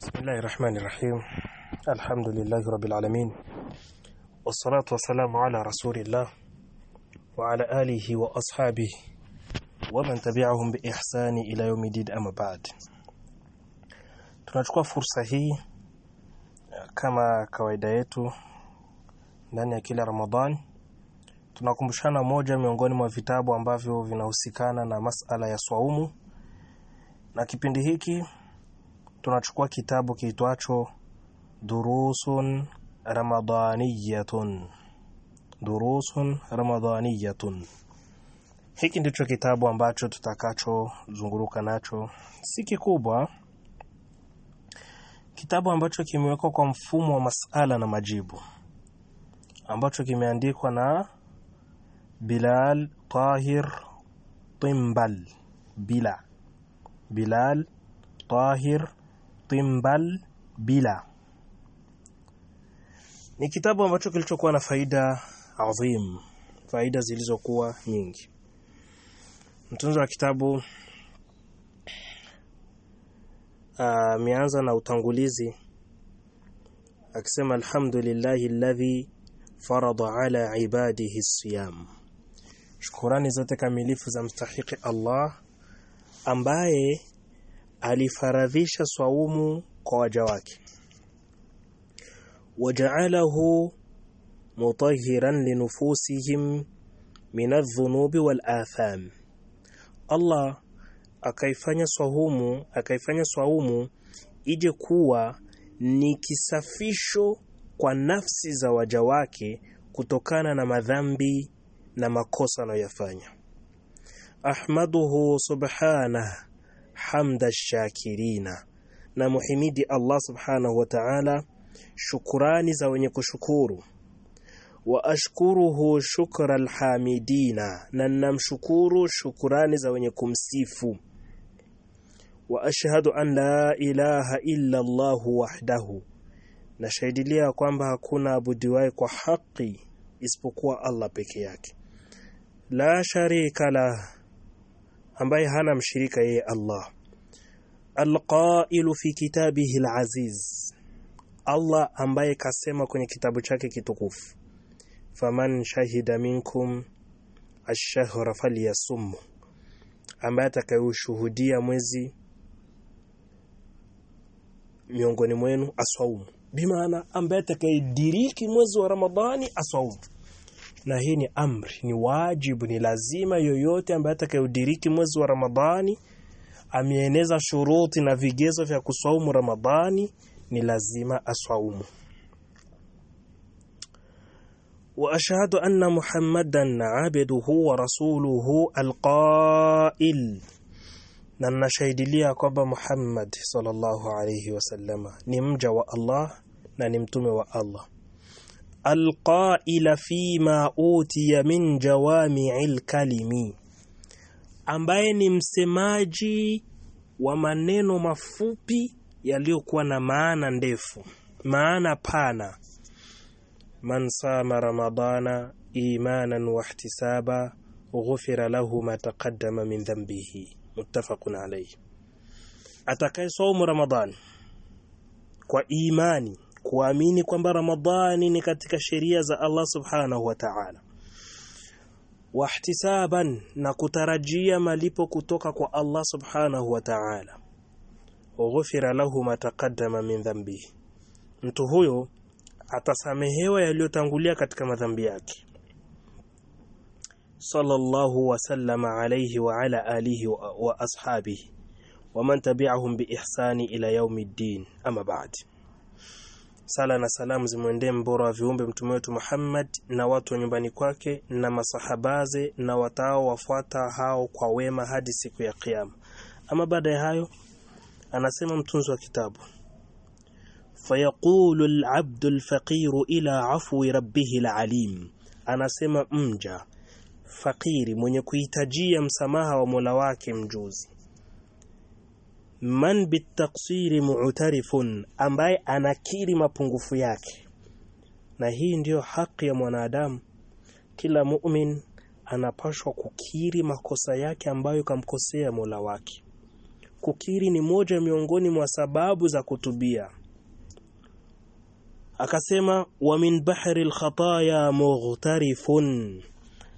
Bismillahir Rahmanir Rahim. Alhamdulillahi Rabbil Alamin. Wassalatu wassalamu ala Rasulillah wa ala alihi wa ashabihi wa man tabi'ahum bi ihsani ila yawmiddin amma ba'd. Tunachukua fursa hii eh, kama kawaida yetu ndani ya kila Ramadhani tunakumbushana moja miongoni mwa vitabu ambavyo vinahusikana na masala ya swaumu na kipindi hiki tunachukua kitabu kiitwacho Durusun Ramadaniyatun Durusun Ramadaniyatun hiki ndicho kitabu ambacho tutakachozunguruka nacho. Si kikubwa. Kitabu ambacho kimewekwa kwa mfumo wa masala na majibu ambacho kimeandikwa na Bilal Tahir Timbal. Bila. Bilal Tahir Timbal Bila. Ni kitabu ambacho kilichokuwa na faida adhim faida zilizokuwa nyingi. Mtunzo wa kitabu ameanza na utangulizi akisema alhamdulillahi alladhi farada ala ibadihi siyam. Shukurani zote kamilifu za mstahiki Allah ambaye alifaradhisha swaumu kwa waja wake. Waja'alahu mutahhiran linufusihim min adh-dhunubi wal atham. Allah akaifanya swaumu akaifanya swaumu ije kuwa ni kisafisho kwa nafsi za waja wake kutokana na madhambi na makosa anayoyafanya. Ahmaduhu subhanahu hamda shakirina. Na muhimidi Allah subhanahu wa ta'ala shukurani za wenye kushukuru. Wa ashkuruhu shukra alhamidina na namshukuru shukurani za wenye kumsifu. Wa ashhadu an la ilaha illa Allah wahdahu. Nashahidilia kwamba hakuna abudiwaye kwa haki isipokuwa Allah peke yake. La sharika la ambaye hana mshirika yeye Allah alqailu fi kitabihi alaziz. Allah ambaye kasema kwenye kitabu chake kitukufu. Faman shahida minkum ash-shahra falyasum. Ambaye atakayeshuhudia mwezi miongoni mwenu aswaumu. Bimaana ambaye atakayediriki mwezi wa Ramadhani aswaumu. Na hii ni amri ni wajibu ni lazima yoyote ambaye atakayediriki mwezi wa Ramadhani ameeneza shuruti na vigezo vya kuswaumu Ramadhani ni lazima aswaumu. Wa ashhadu anna muhammadan abduhu wa rasuluhu alqa'il. Na nashahidilia kwamba Muhammad sallallahu alayhi wasallama ni mja wa Allah na ni mtume wa Allah. Alqaila fima utiya min jawami'il kalimi ambaye ni msemaji wa maneno mafupi yaliyokuwa na maana ndefu. Maana pana. Man sama ramadana imanan wa ihtisaba ghufira lahu ma taqaddama min dhanbihi. Muttafaqun alayhi. Atakaye saumu ramadhani kwa imani kuamini kwamba Ramadhani ni katika sheria za Allah Subhanahu wa Ta'ala. Wahtisaban na kutarajia malipo kutoka kwa Allah Subhanahu wa Ta'ala. Ghufira lahu ma taqaddama min dhanbihi. Mtu huyo atasamehewa yaliyotangulia katika madhambi yake. Sallallahu wa sallama alayhi wa ala alihi wa ashabihi wa man tabi'ahum bi ihsani ila yaumiddin. Ama ba'di. Sala na salamu zimwendee mbora wa viumbe mtume wetu Muhammad na watu wa nyumbani kwake na masahabaze na watao wafuata hao kwa wema hadi siku ya kiyama. Ama baada ya hayo anasema mtunzi wa kitabu fayaqulu al-abdu al-faqiru ila afwi rabbihi al-alim anasema mja fakiri mwenye kuhitajia msamaha wa Mola wake mjuzi man bitaksiri mu'tarifun ambaye anakiri mapungufu yake. Na hii ndiyo haki ya mwanadamu. Kila mu'min anapashwa kukiri makosa yake ambayo kamkosea Mola wake. Kukiri ni moja miongoni mwa sababu za kutubia. Akasema wa min bahri lkhataya mughtarifun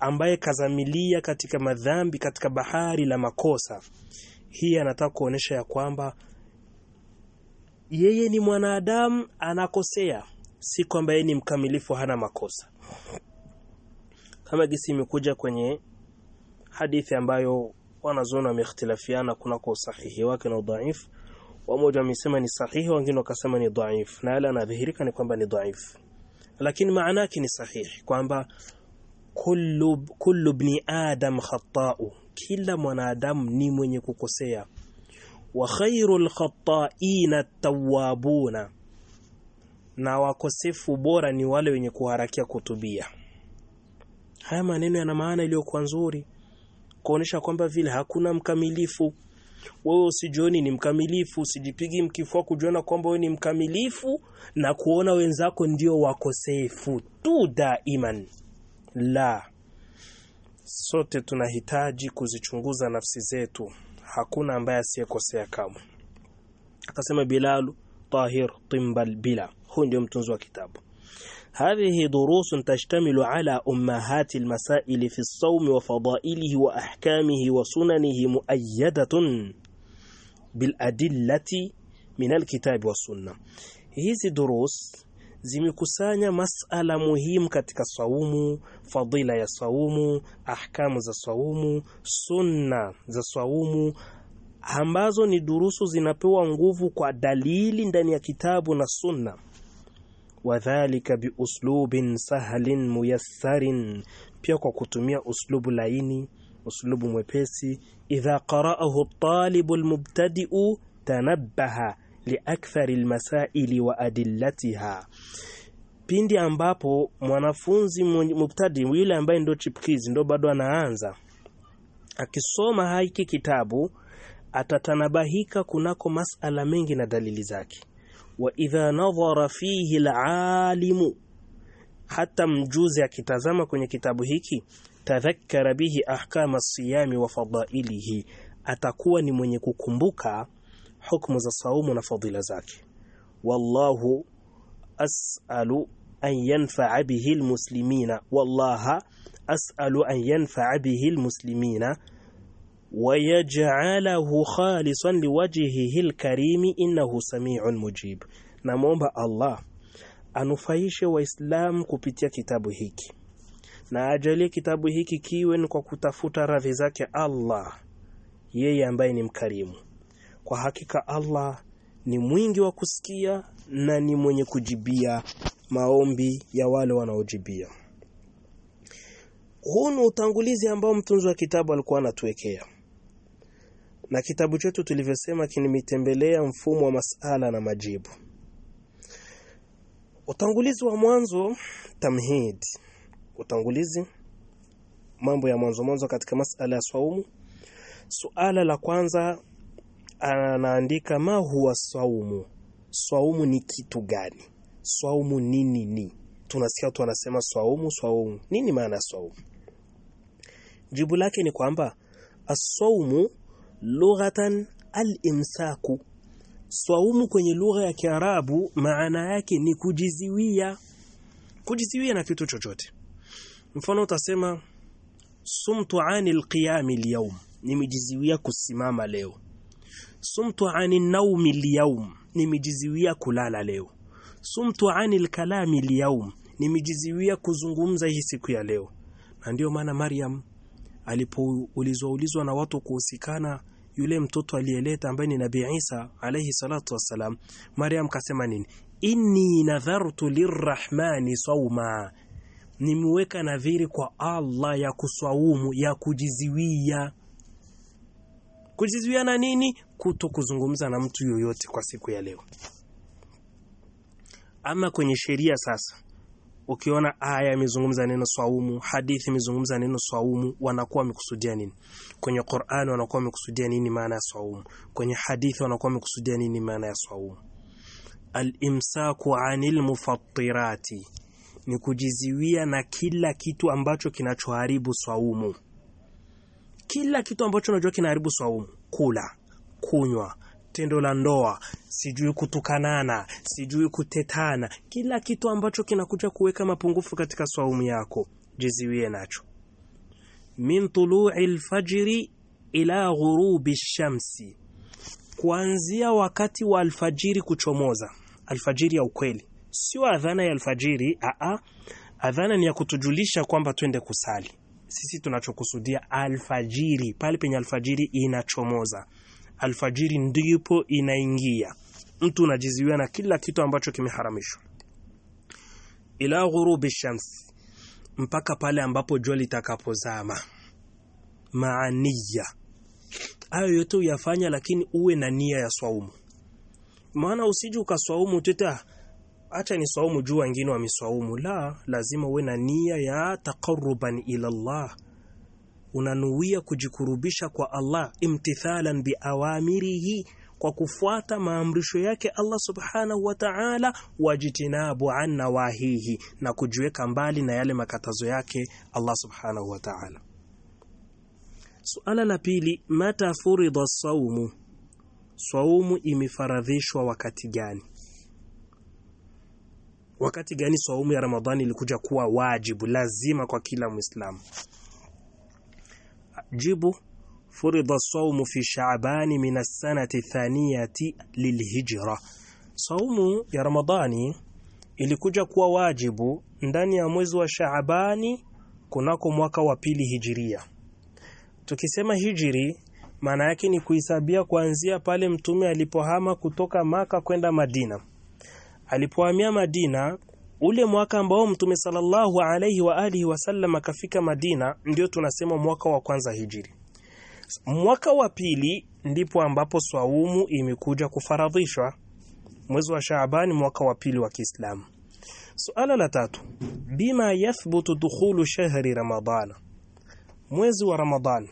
ambaye kazamilia katika madhambi katika bahari la makosa hii anataka kuonesha ya kwamba yeye ni mwanadamu anakosea. Si kwamba yeye ni mkamilifu hana makosa. Kama gisi imekuja kwenye hadithi ambayo wanazuoni wameikhtilafiana kunako usahihi wake na udhaifu wamoja wamesema ni sahihi wengine wakasema ni dhaifu, na yale anadhihirika ni kwamba ni dhaifu, lakini maana yake ni sahihi kwamba kullu kullu ibn adam khata'u kila mwanadamu ni mwenye kukosea. Wa khairul khata'ina at-tawwabuna na wakosefu bora ni wale wenye kuharakia kutubia. Haya maneno yana maana iliyokuwa nzuri. Kuonesha kwamba vile hakuna mkamilifu. Wewe usijioni ni mkamilifu usijipigi mkifua kujiona kwamba wewe ni mkamilifu na kuona wenzako ndio wakosefu tu daiman. La Sote tunahitaji kuzichunguza nafsi zetu, hakuna ambaye asiyekosea kamwe. Akasema Bilal Tahir Timbal Bila, huyu ndio mtunzi wa kitabu. Hadhihi durusun tashtamilu ala ummahati almasaili fi as-sawm wa fadailihi wa ahkamihi wa sunanihi muayyadatun biladillati min alkitabi was sunnah. Hizi durus zimekusanya masala muhimu katika saumu fadila ya saumu ahkamu za saumu sunna za saumu ambazo ni durusu zinapewa nguvu kwa dalili ndani ya kitabu na sunna. Wadhalika biuslubin sahlin muyassarin pia kwa kutumia uslubu laini uslubu mwepesi idha qara'ahu at-talibu al-mubtadi'u tanabbaha liakthari almasaili wa adillatiha. Pindi ambapo mwanafunzi mubtadi yule ambaye ndio chipkizi ndo bado anaanza akisoma hiki kitabu atatanabahika kunako masala mengi na dalili zake. Wa idha nadhara fihi alalimu hata mjuzi akitazama kwenye kitabu hiki tadhakkara bihi ahkama siyami wa fadailihi atakuwa ni mwenye kukumbuka hukmu za saumu na fadhila zake. Wallahu as'alu an yanfa'a bihi almuslimina, wallaha as'alu an yanfa'a bihi almuslimina wayaj'alahu khalisan liwajhihi alkarimi innahu sami'un mujib. Namwomba Allah anufaishe waislam kupitia kitabu hiki na ajalie kitabu hiki kiwe ni kwa kutafuta radhi zake Allah, yeye ambaye ni mkarimu kwa hakika Allah ni mwingi wa kusikia na ni mwenye kujibia maombi ya wale wanaojibia. Huu ni utangulizi ambao mtunzi wa kitabu alikuwa anatuwekea. Na kitabu chetu tulivyosema kinimitembelea mfumo wa masala na majibu. Utangulizi wa mwanzo tamhid. Utangulizi mambo ya mwanzo mwanzo katika masala ya swaumu. suala la kwanza anaandika ma huwa saumu saumu ni kitu gani? Saumu nini? Ni tunasikia watu wanasema saumu saumu nini maana saumu jibu lake ni kwamba aswaumu lughatan al-imsaku. Swaumu kwenye lugha ya Kiarabu maana yake ni kujiziwia. Kujiziwia na kitu chochote. Mfano utasema sumtu anil qiyami al-yawm nimejiziwia kusimama leo sumtu ani naumi al-yawm nimejiziwia kulala leo. Sumtu ani kalami al-yawm nimejiziwia kuzungumza hii siku ya leo. Na ndio maana Maryam alipoulizwa ulizwa na watu kuhusikana yule mtoto aliyeleta ambaye ni Nabii Isa alayhi salatu wassalam Maryam kasema nini? Inni nadhartu lirrahmani sawma nimeweka nadhiri kwa Allah ya kuswaumu ya kujiziwia kujiziwia na nini? Kuto kuzungumza na mtu yoyote kwa siku ya leo. Ama kwenye sheria sasa ukiona aya imezungumza neno swaumu hadithi imezungumza neno swaumu wanakuwa wamekusudia nini? Kwenye Qur'an wanakuwa wamekusudia nini maana ya swaumu? Kwenye hadithi wanakuwa wamekusudia nini maana ya swaumu? Al-imsaku 'anil mufattirati ni kujiziwia na kila kitu ambacho kinachoharibu swaumu kila kitu ambacho unajua kinaharibu swaumu kula kunywa, tendo la ndoa, sijui kutukanana, sijui kutetana, kila kitu ambacho kinakuja kuweka mapungufu katika swaumu yako, jiziwie nacho. Min tulu'i alfajri ila ghurubi shamsi, kuanzia wakati wa alfajiri kuchomoza, alfajiri ya ukweli, sio adhana ya alfajiri. Aa, adhana ni ya kutujulisha kwamba twende kusali. Sisi tunachokusudia alfajiri, pale penye alfajiri inachomoza, alfajiri ndipo inaingia, mtu unajiziwia na kila kitu ambacho kimeharamishwa. Ila ghurubi shams, mpaka pale ambapo jua litakapozama. Maaniya, hayo yote uyafanya, lakini uwe na nia ya swaumu, maana usije ukaswaumu teta acha ni swaumu juu wengine wameswaumu. La, lazima uwe na nia ya taqarruban ila Allah, unanuia kujikurubisha kwa Allah, imtithalan biawamirihi, kwa kufuata maamrisho yake Allah subhanahu wa ta'ala, wajitinabu an nawahihi, na kujiweka mbali na yale makatazo yake Allah subhanahu wa ta'ala. Suala la pili, mata furidha saumu, swaumu imefaradhishwa wakati gani? Wakati gani saumu ya Ramadhani ilikuja kuwa wajibu lazima kwa kila Muislamu? Jibu, furida saumu fi Shaabani min as-sanati thaniyati lilhijra, saumu ya Ramadhani ilikuja kuwa wajibu ndani ya mwezi wa Shaabani kunako mwaka wa pili hijiria. Tukisema hijiri, maana yake ni kuhisabia kuanzia pale mtume alipohama kutoka Maka kwenda Madina alipohamia Madina, ule mwaka ambao mtume sallallahu alayhi wa alihi wasallam akafika Madina, ndio tunasema mwaka wa kwanza hijiri. Mwaka wa pili ndipo ambapo swaumu imekuja kufaradhishwa, mwezi wa Shaabani, mwaka wa pili wa Kiislamu. Suala la tatu, bima yathbutu dukhulu shahri Ramadan, mwezi wa Ramadhan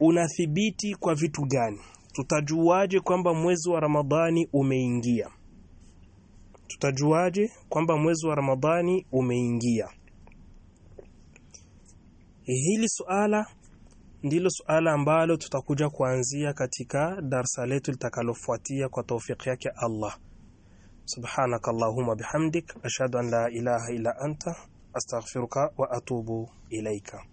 unathibiti kwa vitu gani? Tutajuaje kwamba mwezi wa Ramadhani umeingia? Tutajuaje kwamba mwezi wa Ramadhani umeingia? Hili suala ndilo suala ambalo tutakuja kuanzia katika darsa letu litakalofuatia kwa taufiki yake Allah. Subhanaka Allahumma bihamdik ashhadu an la ilaha illa anta astaghfiruka wa atubu ilaika.